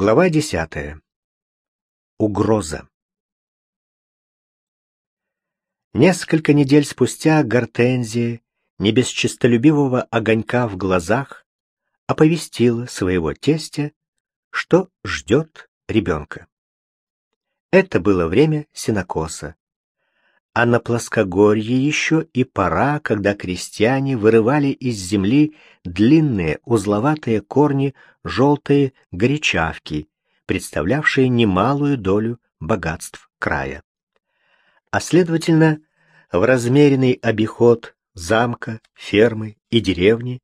Глава десятая. Угроза. Несколько недель спустя Гортензия, не без честолюбивого огонька в глазах, оповестила своего тестя, что ждет ребенка. Это было время сенокоса, а на плоскогорье еще и пора, когда крестьяне вырывали из земли длинные узловатые корни желтые горячавки, представлявшие немалую долю богатств края. А следовательно, в размеренный обиход замка, фермы и деревни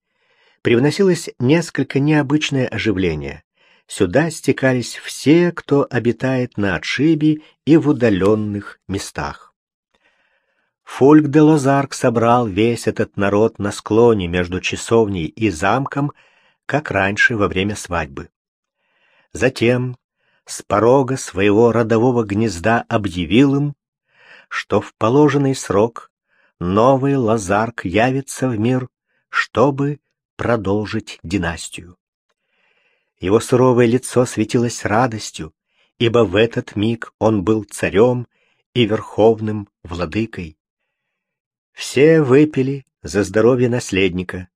привносилось несколько необычное оживление. Сюда стекались все, кто обитает на отшибе и в удаленных местах. Фольк де Лозарк собрал весь этот народ на склоне между часовней и замком, как раньше во время свадьбы. Затем с порога своего родового гнезда объявил им, что в положенный срок новый Лазарк явится в мир, чтобы продолжить династию. Его суровое лицо светилось радостью, ибо в этот миг он был царем и верховным владыкой. Все выпили за здоровье наследника,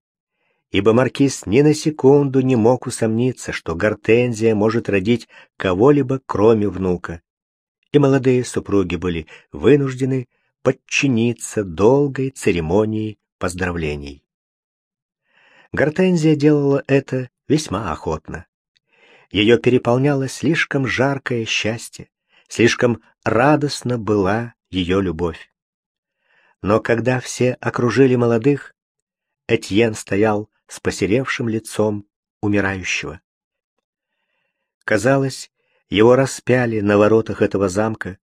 ибо маркиз ни на секунду не мог усомниться, что Гортензия может родить кого-либо, кроме внука. И молодые супруги были вынуждены подчиниться долгой церемонии поздравлений. Гортензия делала это весьма охотно. Ее переполняло слишком жаркое счастье, слишком радостно была ее любовь. Но когда все окружили молодых, Этьен стоял с посеревшим лицом умирающего. Казалось, его распяли на воротах этого замка,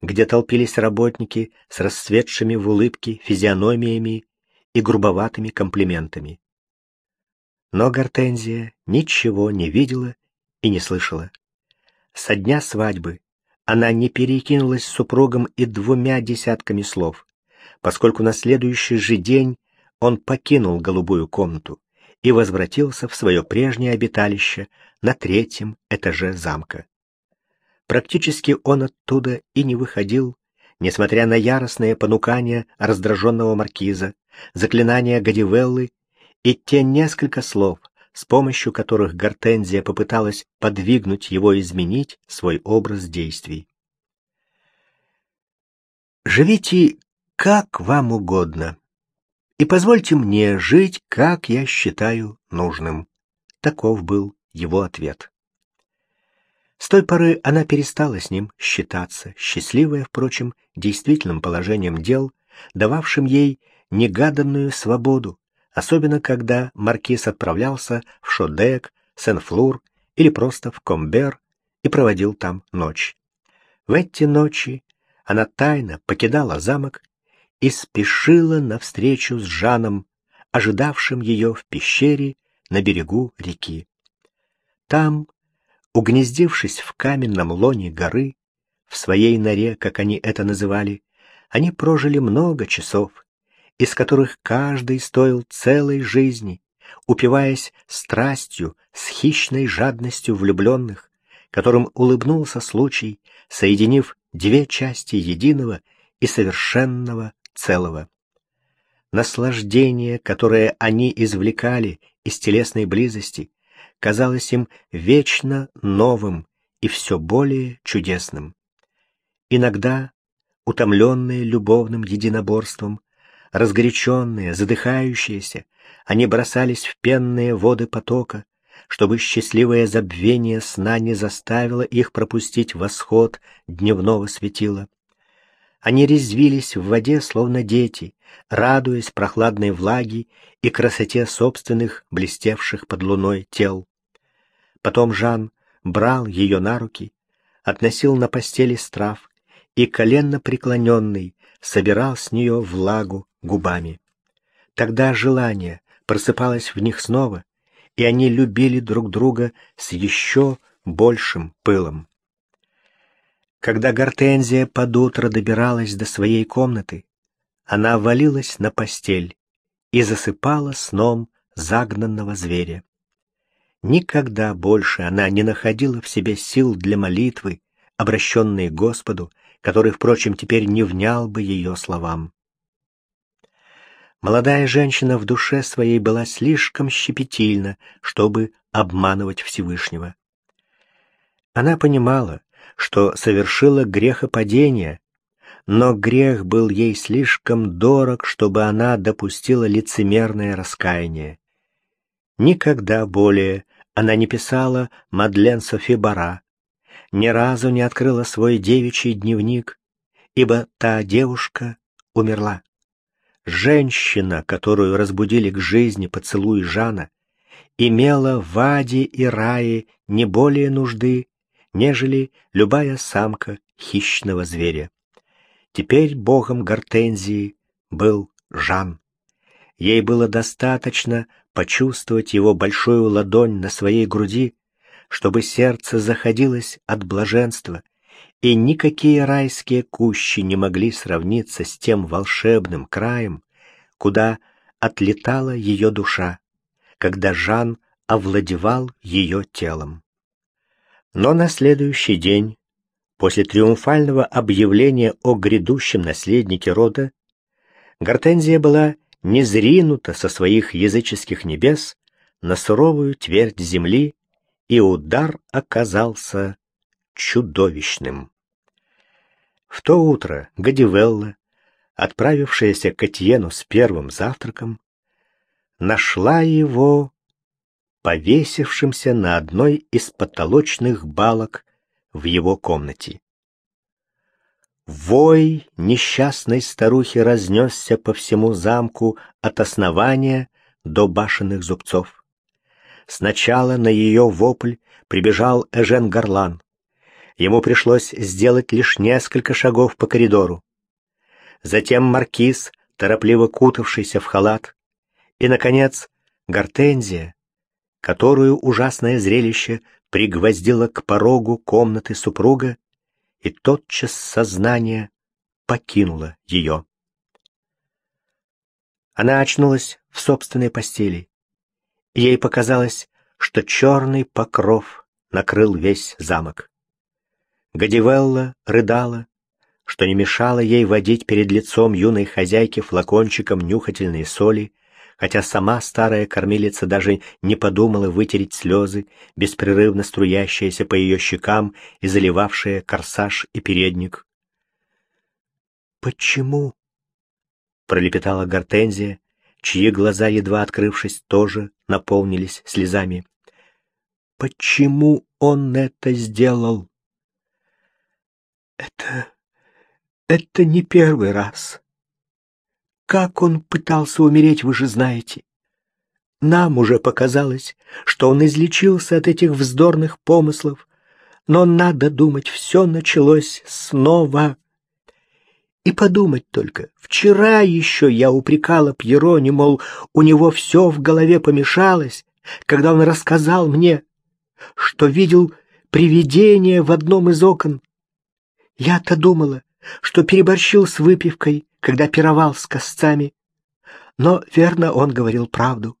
где толпились работники с расцветшими в улыбке физиономиями и грубоватыми комплиментами. Но Гортензия ничего не видела и не слышала. Со дня свадьбы она не перекинулась с супругом и двумя десятками слов поскольку на следующий же день он покинул голубую комнату и возвратился в свое прежнее обиталище на третьем этаже замка. Практически он оттуда и не выходил, несмотря на яростное понукание раздраженного маркиза, заклинания Гадивеллы и те несколько слов, с помощью которых Гортензия попыталась подвигнуть его изменить свой образ действий. «Живите как вам угодно. И позвольте мне жить, как я считаю нужным. Таков был его ответ. С той поры она перестала с ним считаться, счастливая, впрочем, действительным положением дел, дававшим ей негаданную свободу, особенно когда маркиз отправлялся в Шодек, Сен-Флур или просто в Комбер и проводил там ночь. В эти ночи она тайно покидала замок и спешила навстречу с Жаном, ожидавшим ее в пещере на берегу реки. Там, угнездившись в каменном лоне горы, в своей норе, как они это называли, они прожили много часов, из которых каждый стоил целой жизни, упиваясь страстью с хищной жадностью влюбленных, которым улыбнулся случай, соединив две части единого и совершенного целого. Наслаждение, которое они извлекали из телесной близости, казалось им вечно новым и все более чудесным. Иногда, утомленные любовным единоборством, разгоряченные, задыхающиеся, они бросались в пенные воды потока, чтобы счастливое забвение сна не заставило их пропустить восход дневного светила. Они резвились в воде, словно дети, радуясь прохладной влаге и красоте собственных, блестевших под луной тел. Потом Жан брал ее на руки, относил на постели страв и, коленно преклоненный, собирал с нее влагу губами. Тогда желание просыпалось в них снова, и они любили друг друга с еще большим пылом. Когда Гортензия под утро добиралась до своей комнаты, она валилась на постель и засыпала сном загнанного зверя. Никогда больше она не находила в себе сил для молитвы, обращенной к Господу, который, впрочем, теперь не внял бы ее словам. Молодая женщина в душе своей была слишком щепетильна, чтобы обманывать Всевышнего. Она понимала, что совершила грехопадение, но грех был ей слишком дорог, чтобы она допустила лицемерное раскаяние. Никогда более она не писала Мадлен Софи Бара, ни разу не открыла свой девичий дневник, ибо та девушка умерла. Женщина, которую разбудили к жизни поцелуй Жана, имела в Аде и Рае не более нужды, нежели любая самка хищного зверя. Теперь богом Гортензии был Жан. Ей было достаточно почувствовать его большую ладонь на своей груди, чтобы сердце заходилось от блаженства, и никакие райские кущи не могли сравниться с тем волшебным краем, куда отлетала ее душа, когда Жан овладевал ее телом. Но на следующий день, после триумфального объявления о грядущем наследнике рода, Гортензия была не зринута со своих языческих небес на суровую твердь земли, и удар оказался чудовищным. В то утро Гадивелла, отправившаяся к Этьену с первым завтраком, нашла его повесившимся на одной из потолочных балок в его комнате. Вой несчастной старухи разнесся по всему замку от основания до башенных зубцов. Сначала на ее вопль прибежал Эжен Гарлан. Ему пришлось сделать лишь несколько шагов по коридору. Затем маркиз, торопливо кутавшийся в халат, и, наконец, Гортензия, которую ужасное зрелище пригвоздило к порогу комнаты супруга, и тотчас сознание покинуло ее. Она очнулась в собственной постели. Ей показалось, что черный покров накрыл весь замок. Гадивелла рыдала, что не мешало ей водить перед лицом юной хозяйки флакончиком нюхательной соли, хотя сама старая кормилица даже не подумала вытереть слезы, беспрерывно струящиеся по ее щекам и заливавшие корсаж и передник. «Почему?» — пролепетала Гортензия, чьи глаза, едва открывшись, тоже наполнились слезами. «Почему он это сделал?» «Это... это не первый раз», как он пытался умереть, вы же знаете. Нам уже показалось, что он излечился от этих вздорных помыслов, но надо думать, все началось снова. И подумать только, вчера еще я упрекала Пьерони, мол, у него все в голове помешалось, когда он рассказал мне, что видел привидение в одном из окон. Я-то думала, что переборщил с выпивкой, когда пировал с косцами. Но, верно, он говорил правду.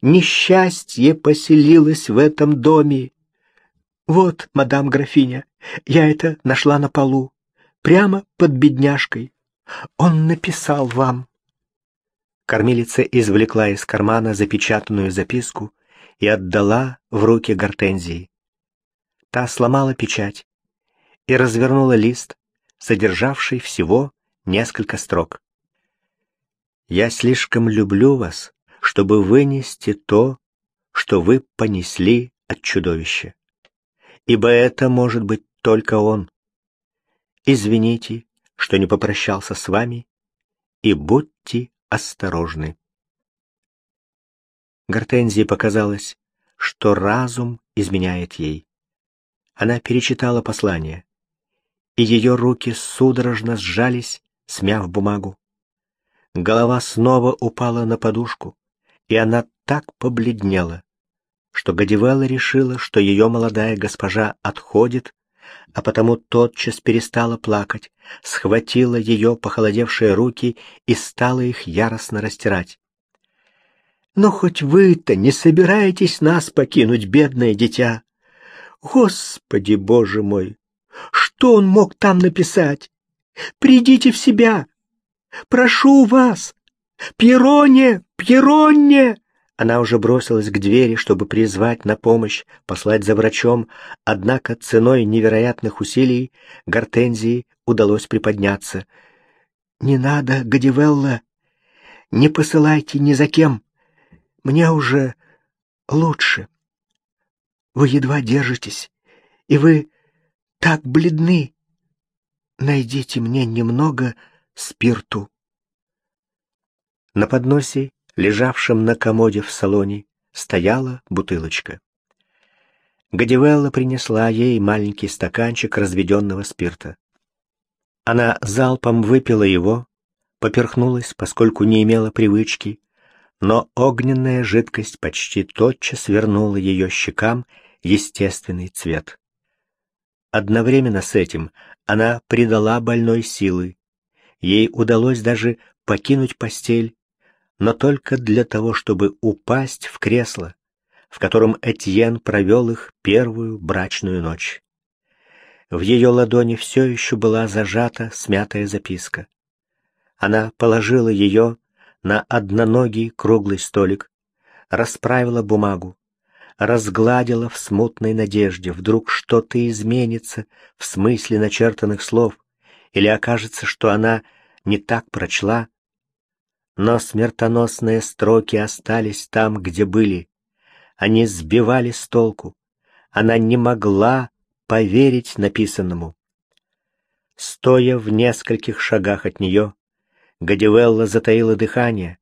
Несчастье поселилось в этом доме. Вот, мадам графиня, я это нашла на полу, прямо под бедняжкой. Он написал вам. Кормилица извлекла из кармана запечатанную записку и отдала в руки Гортензии. Та сломала печать и развернула лист, содержавший всего несколько строк. «Я слишком люблю вас, чтобы вынести то, что вы понесли от чудовища. Ибо это может быть только он. Извините, что не попрощался с вами, и будьте осторожны». Гортензии показалось, что разум изменяет ей. Она перечитала послание, и ее руки судорожно сжались, смяв бумагу. Голова снова упала на подушку, и она так побледнела, что Гадивелла решила, что ее молодая госпожа отходит, а потому тотчас перестала плакать, схватила ее похолодевшие руки и стала их яростно растирать. Но хоть вы-то не собираетесь нас покинуть, бедное дитя. Господи, Боже мой, что он мог там написать? Придите в себя. Прошу вас. Пьероне, Пьероне! Она уже бросилась к двери, чтобы призвать на помощь, послать за врачом, однако ценой невероятных усилий Гортензии удалось приподняться. «Не надо, Гадивелла, не посылайте ни за кем. Мне уже лучше. Вы едва держитесь, и вы так бледны. Найдите мне немного спирту». На подносе лежавшем на комоде в салоне, стояла бутылочка. Гадивелла принесла ей маленький стаканчик разведенного спирта. Она залпом выпила его, поперхнулась, поскольку не имела привычки, но огненная жидкость почти тотчас вернула ее щекам естественный цвет. Одновременно с этим она придала больной силы. Ей удалось даже покинуть постель но только для того, чтобы упасть в кресло, в котором Этьен провел их первую брачную ночь. В ее ладони все еще была зажата смятая записка. Она положила ее на одноногий круглый столик, расправила бумагу, разгладила в смутной надежде, вдруг что-то изменится в смысле начертанных слов, или окажется, что она не так прочла, но смертоносные строки остались там, где были. Они сбивали с толку. Она не могла поверить написанному. Стоя в нескольких шагах от нее, Гадивелла затаила дыхание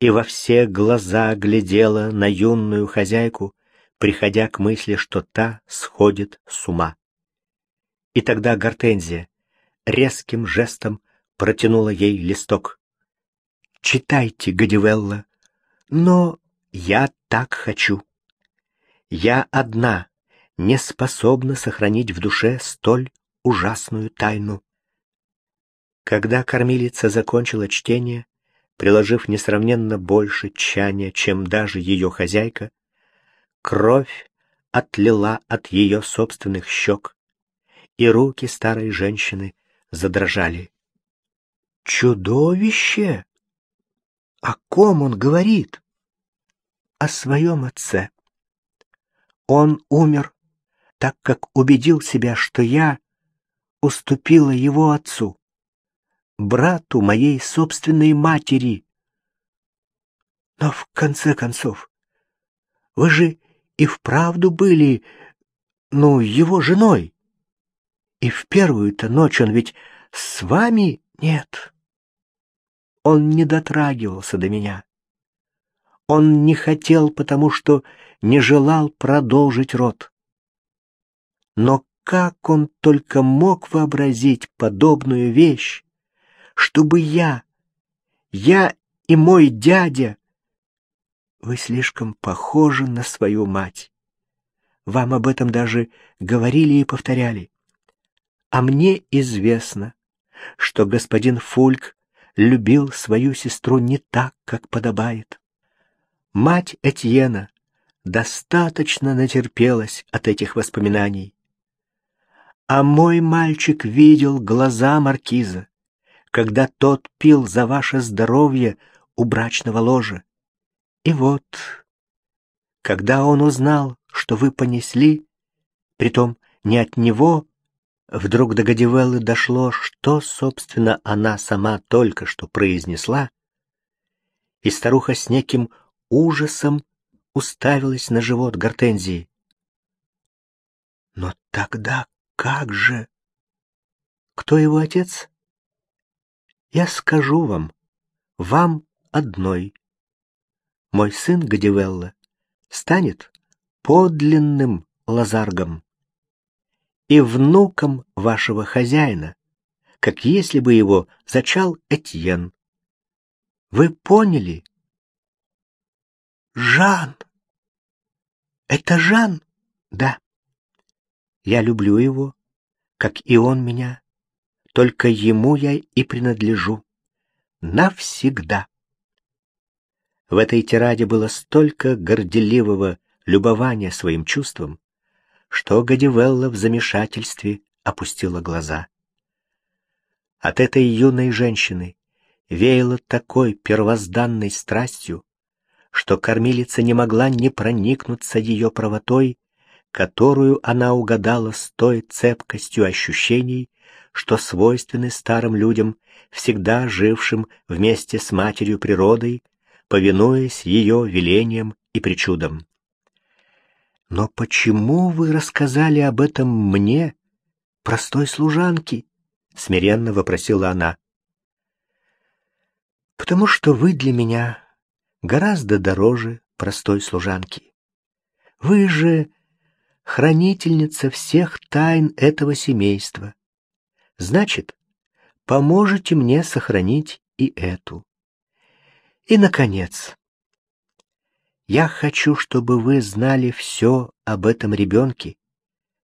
и во все глаза глядела на юную хозяйку, приходя к мысли, что та сходит с ума. И тогда Гортензия резким жестом протянула ей листок. Читайте, Гадивелла. Но я так хочу. Я одна не способна сохранить в душе столь ужасную тайну. Когда кормилица закончила чтение, приложив несравненно больше тщания, чем даже ее хозяйка, кровь отлила от ее собственных щек, и руки старой женщины задрожали. «Чудовище!» О ком он говорит? О своем отце. Он умер, так как убедил себя, что я уступила его отцу, брату моей собственной матери. Но в конце концов, вы же и вправду были, ну, его женой. И в первую-то ночь он ведь с вами нет. Он не дотрагивался до меня. Он не хотел, потому что не желал продолжить род. Но как он только мог вообразить подобную вещь, чтобы я, я и мой дядя... Вы слишком похожи на свою мать. Вам об этом даже говорили и повторяли. А мне известно, что господин Фульк любил свою сестру не так, как подобает. Мать Этьена достаточно натерпелась от этих воспоминаний. А мой мальчик видел глаза маркиза, когда тот пил за ваше здоровье у брачного ложа. И вот, когда он узнал, что вы понесли, притом не от него, Вдруг до Гадивеллы дошло, что, собственно, она сама только что произнесла, и старуха с неким ужасом уставилась на живот Гортензии. Но тогда как же? Кто его отец? Я скажу вам, вам одной. Мой сын Гадивелла станет подлинным лазаргом и внуком вашего хозяина, как если бы его зачал Этьен. Вы поняли? Жан! Это Жан? Да. Я люблю его, как и он меня. Только ему я и принадлежу. Навсегда. В этой тираде было столько горделивого любования своим чувством, что Гадивелла в замешательстве опустила глаза. От этой юной женщины веяло такой первозданной страстью, что кормилица не могла не проникнуться ее правотой, которую она угадала с той цепкостью ощущений, что свойственны старым людям, всегда жившим вместе с матерью природой, повинуясь ее велениям и причудам. «Но почему вы рассказали об этом мне, простой служанке?» — смиренно вопросила она. «Потому что вы для меня гораздо дороже простой служанки. Вы же хранительница всех тайн этого семейства. Значит, поможете мне сохранить и эту. И, наконец, я хочу, чтобы вы знали все об этом ребенке,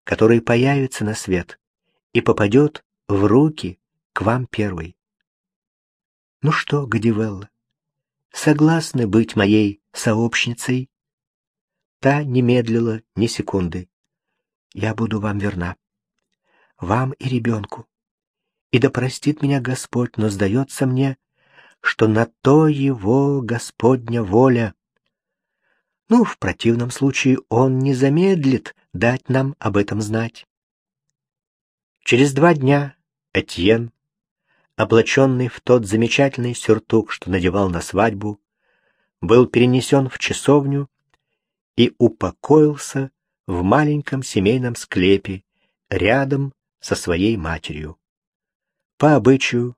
который появится на свет и попадет в руки к вам первой. Ну что, Гадивелла, согласны быть моей сообщницей? Та не медлила ни секунды. Я буду вам верна. Вам и ребенку. И да простит меня Господь, но сдается мне, что на то его Господня воля. Ну, в противном случае он не замедлит дать нам об этом знать. Через два дня Этьен, облаченный в тот замечательный сюртук, что надевал на свадьбу, был перенесен в часовню и упокоился в маленьком семейном склепе рядом со своей матерью. По обычаю,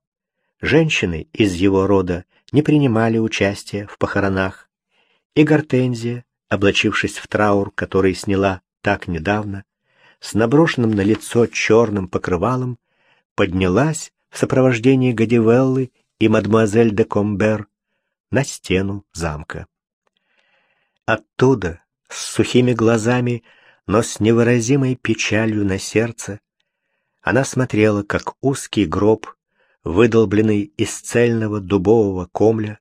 женщины из его рода не принимали участия в похоронах, и Гортензия, облачившись в траур, который сняла так недавно, с наброшенным на лицо черным покрывалом, поднялась в сопровождении Гадивеллы и мадемуазель де Комбер на стену замка. Оттуда, с сухими глазами, но с невыразимой печалью на сердце, она смотрела, как узкий гроб, выдолбленный из цельного дубового комля,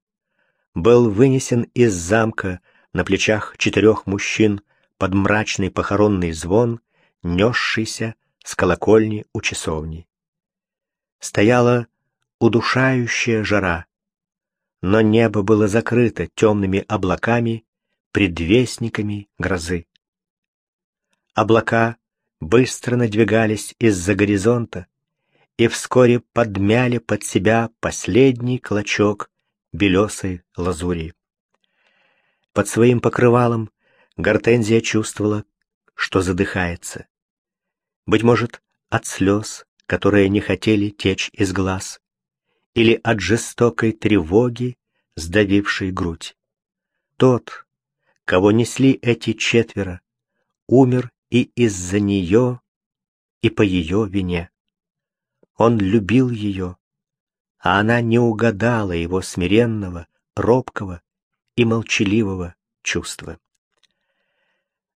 был вынесен из замка на плечах четырех мужчин под мрачный похоронный звон, несшийся с колокольни у часовни. Стояла удушающая жара, но небо было закрыто темными облаками, предвестниками грозы. Облака быстро надвигались из-за горизонта и вскоре подмяли под себя последний клочок белесой лазури. Под своим покрывалом Гортензия чувствовала, что задыхается. Быть может, от слез, которые не хотели течь из глаз, или от жестокой тревоги, сдавившей грудь. Тот, кого несли эти четверо, умер и из-за нее, и по ее вине. Он любил ее, а она не угадала его смиренного, робкого и молчаливого чувства.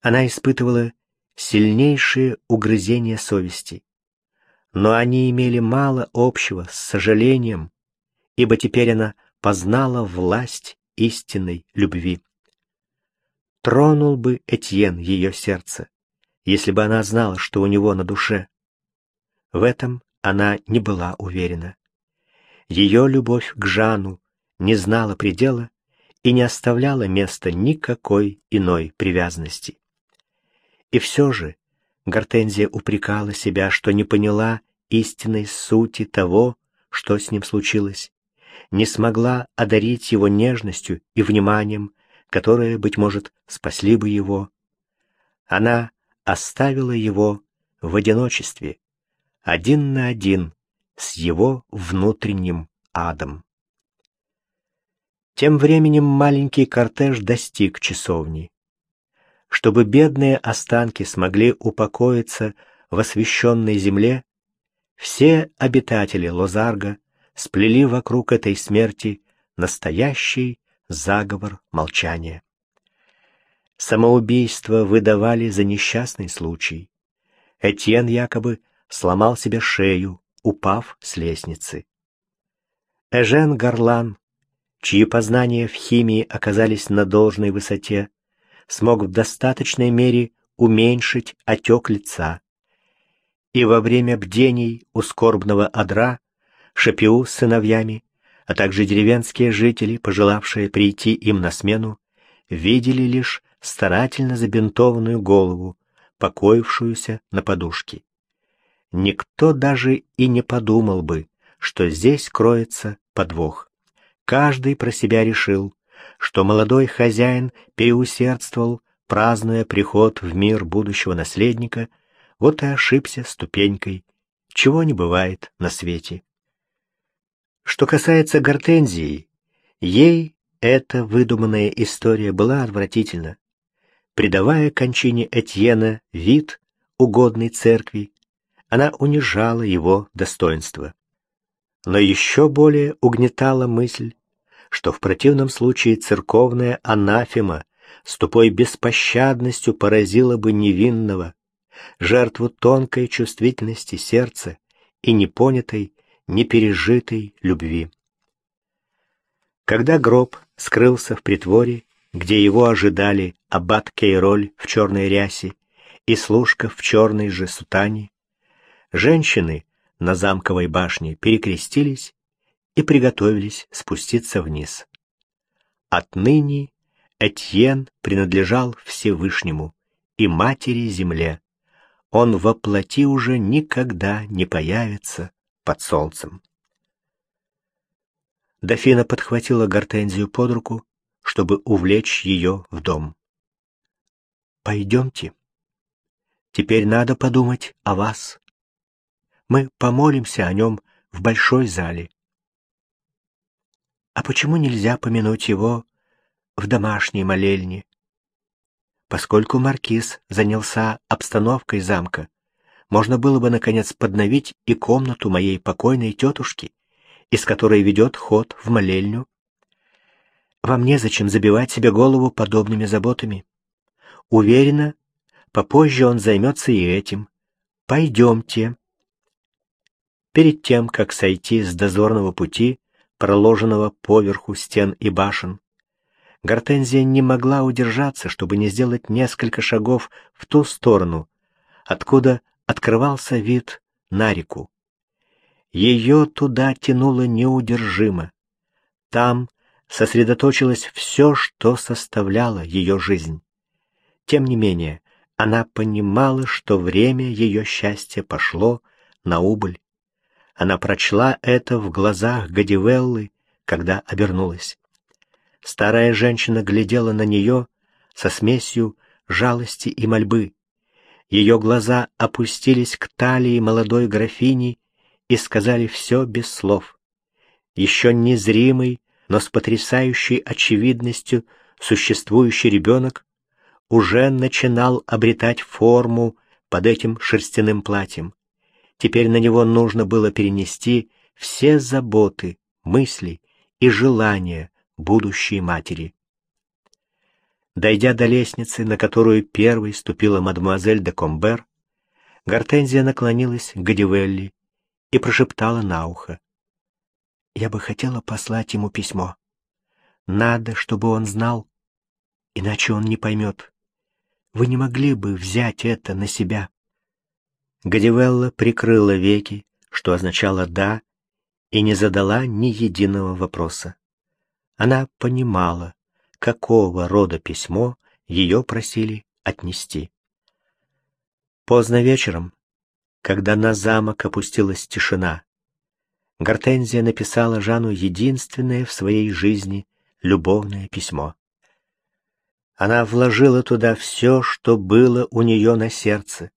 Она испытывала сильнейшие угрызения совести, но они имели мало общего с сожалением, ибо теперь она познала власть истинной любви. Тронул бы Этьен ее сердце, если бы она знала, что у него на душе. В этом она не была уверена. Ее любовь к Жану не знала предела и не оставляла места никакой иной привязанности. И все же Гортензия упрекала себя, что не поняла истинной сути того, что с ним случилось, не смогла одарить его нежностью и вниманием, которые, быть может, спасли бы его. Она оставила его в одиночестве, один на один с его внутренним адом. Тем временем маленький кортеж достиг часовни. Чтобы бедные останки смогли упокоиться в освященной земле, все обитатели Лозарга сплели вокруг этой смерти настоящий заговор молчания. Самоубийство выдавали за несчастный случай. Этьен якобы сломал себе шею, упав с лестницы. Эжен Гарлан чьи познания в химии оказались на должной высоте, смог в достаточной мере уменьшить отек лица. И во время бдений у скорбного одра Шапиу с сыновьями, а также деревенские жители, пожелавшие прийти им на смену, видели лишь старательно забинтованную голову, покоившуюся на подушке. Никто даже и не подумал бы, что здесь кроется подвох. Каждый про себя решил, что молодой хозяин переусердствовал, празднуя приход в мир будущего наследника, вот и ошибся ступенькой, чего не бывает на свете. Что касается Гортензии, ей эта выдуманная история была отвратительна. Придавая кончине Этьена вид, угодный церкви, она унижала его достоинство. Но еще более угнетала мысль, что в противном случае церковная анафема с тупой беспощадностью поразила бы невинного, жертву тонкой чувствительности сердца и непонятой, непережитой любви. Когда гроб скрылся в притворе, где его ожидали аббат Кейроль в черной рясе и служка в черной же сутане, женщины на замковой башне перекрестились и приготовились спуститься вниз. Отныне Этьен принадлежал Всевышнему и Матери Земле. Он во плоти уже никогда не появится под солнцем. Дофина подхватила Гортензию под руку, чтобы увлечь ее в дом. «Пойдемте. Теперь надо подумать о вас. Мы помолимся о нем в большой зале. А почему нельзя помянуть его в домашней молельне? Поскольку маркиз занялся обстановкой замка, можно было бы, наконец, подновить и комнату моей покойной тетушки, из которой ведет ход в молельню. Вам незачем забивать себе голову подобными заботами. Уверена, попозже он займется и этим. Пойдемте. Перед тем, как сойти с дозорного пути, проложенного поверху стен и башен, Гортензия не могла удержаться, чтобы не сделать несколько шагов в ту сторону, откуда открывался вид на реку. Ее туда тянуло неудержимо. Там сосредоточилось все, что составляло ее жизнь. Тем не менее, она понимала, что время ее счастья пошло на убыль. Она прочла это в глазах Гадивеллы, когда обернулась. Старая женщина глядела на нее со смесью жалости и мольбы. Ее глаза опустились к талии молодой графини и сказали все без слов. Еще незримый, но с потрясающей очевидностью существующий ребенок уже начинал обретать форму под этим шерстяным платьем. Теперь на него нужно было перенести все заботы, мысли и желания будущей матери. Дойдя до лестницы, на которую первой ступила мадемуазель де Комбер, Гортензия наклонилась к Гадивелли и прошептала на ухо. «Я бы хотела послать ему письмо. Надо, чтобы он знал, иначе он не поймет. Вы не могли бы взять это на себя?» Гадивелла прикрыла веки, что означало «да», и не задала ни единого вопроса. Она понимала, какого рода письмо ее просили отнести. Поздно вечером, когда на замок опустилась тишина, Гортензия написала Жану единственное в своей жизни любовное письмо. Она вложила туда все, что было у нее на сердце,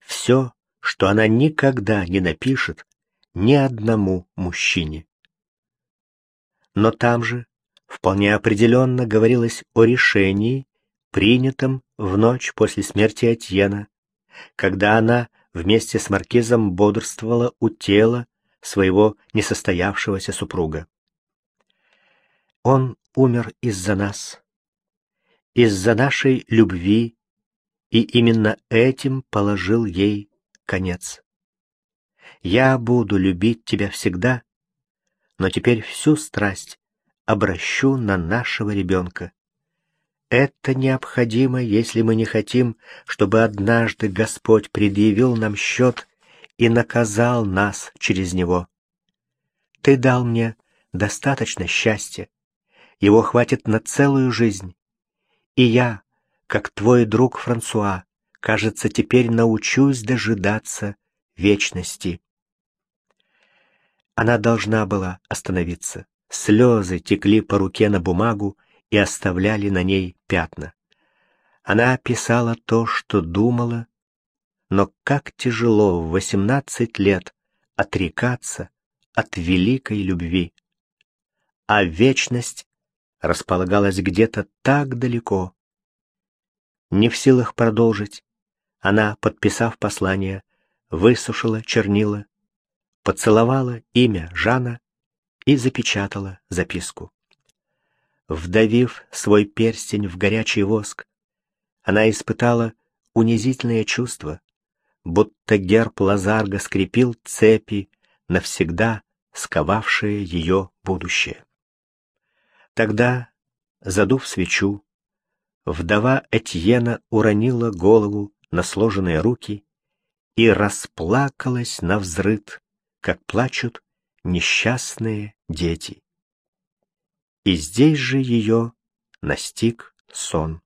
все, что она никогда не напишет ни одному мужчине. Но там же, вполне определенно говорилось о решении, принятом в ночь после смерти Этьена, когда она вместе с маркизом бодрствовала у тела своего несостоявшегося супруга. Он умер из-за нас, из-за нашей любви, и именно этим положил ей конец. Я буду любить тебя всегда, но теперь всю страсть обращу на нашего ребенка. Это необходимо, если мы не хотим, чтобы однажды Господь предъявил нам счет и наказал нас через него. Ты дал мне достаточно счастья. Его хватит на целую жизнь. И я, как твой друг Франсуа, кажется, теперь научусь дожидаться вечности. Она должна была остановиться. Слезы текли по руке на бумагу, и оставляли на ней пятна. Она писала то, что думала, но как тяжело в восемнадцать лет отрекаться от великой любви. А вечность располагалась где-то так далеко. Не в силах продолжить, она, подписав послание, высушила чернила, поцеловала имя Жана и запечатала записку. Вдавив свой перстень в горячий воск, она испытала унизительное чувство, будто герб Лазарга скрепил цепи, навсегда сковавшие ее будущее. Тогда, задув свечу, вдова Этьена уронила голову на сложенные руки и расплакалась на взрыд, как плачут несчастные дети и здесь же ее настиг сон.